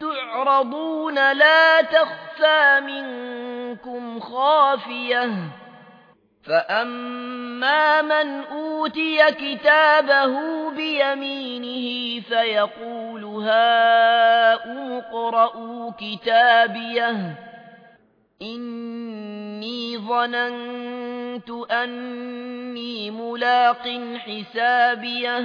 تعرضون لا تخفى منكم خافية. فأما من أوتي كتابه بيمينه فيقول هاؤم اقرءوا كتابيه. إني ظننت أني ملاق حسابيه.